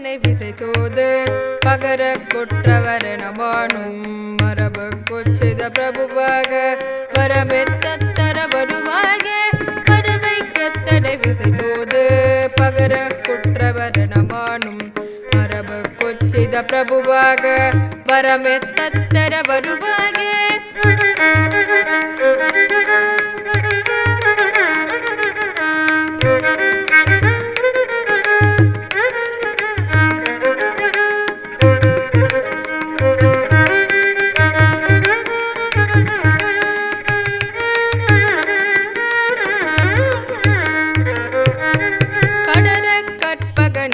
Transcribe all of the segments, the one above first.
விசை தூது பகர குற்றவர் நமானும் மரபு குச்சித பிரபுவாக. வரமெத்தர வருவாக வரவைக்கத்தடை விசை தூது பகர குற்றவர நமானும் மரபு குச்சித பிரபுவாக. வரமெத்தர வருவாக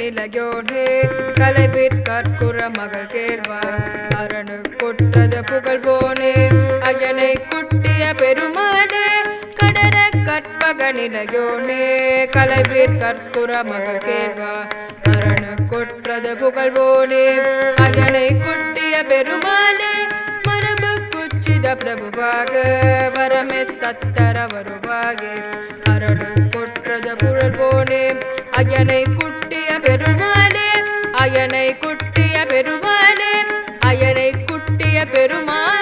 கற்பக கலைவிற்கற்குற மகள் கேள்வா. அரணு கொற்றது புகழ் போனே அயனை குட்டிய பெருமானே கடர கற்பக நிலையோனே கலைவிற்கற்குற மகள் கேள்வா. அரணு கொற்றது புகழ் போனே அயனை குட்டிய பெருமானே மரபு குச்சித பிரபுவாக வரமே தத்தர வருவாக அரணு கொற்றது புகழ் போனே அயனை குட்டிய பெருமானே அயனை குட்டிய பெருமானே அயனை குட்டிய பெருமானே.